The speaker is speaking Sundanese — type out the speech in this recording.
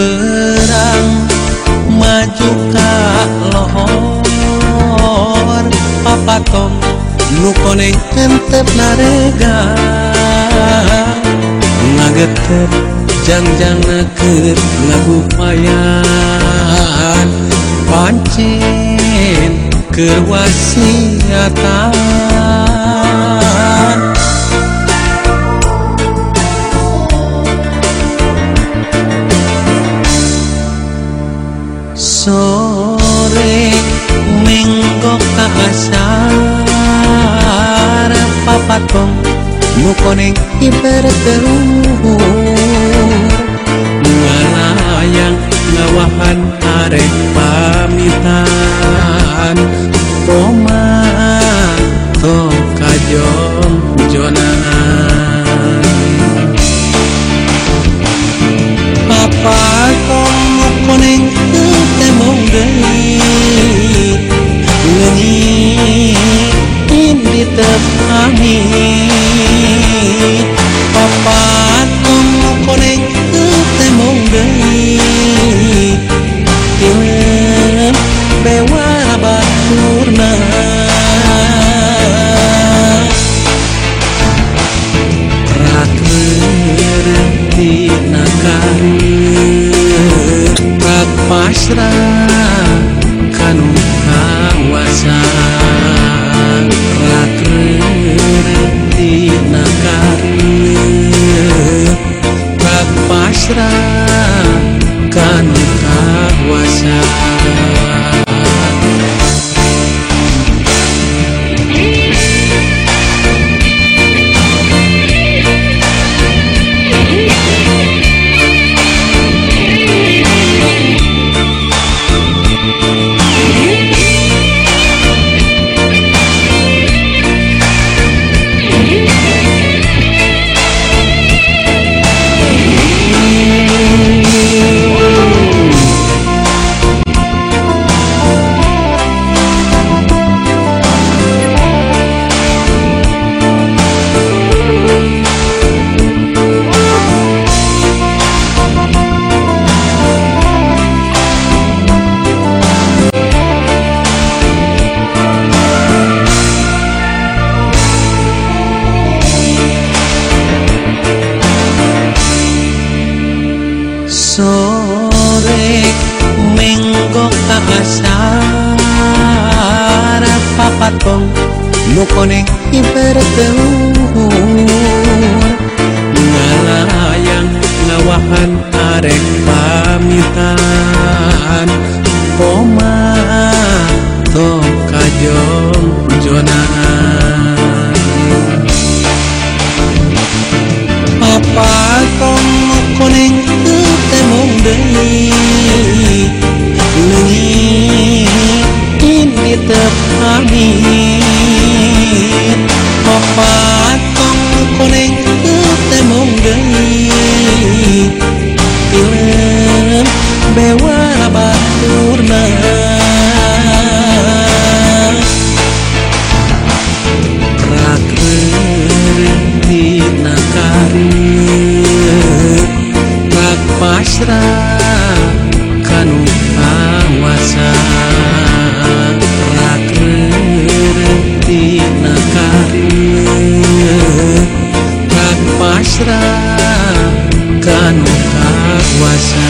berang maju ka lohor. Papatong nu koneng entep narega. Ngagetep jangjang neker lagu payan pancen kerwasiatan patpong Mukoning ibertelur Mualayang ngawahan arek pamitan. Toma to kajo jonan Apa kong mukoning pasra kanu kawasa rakreureum dina kareureup pasrah kuning bertelur ngalayang nawahan arek. pasrah kan kuasa.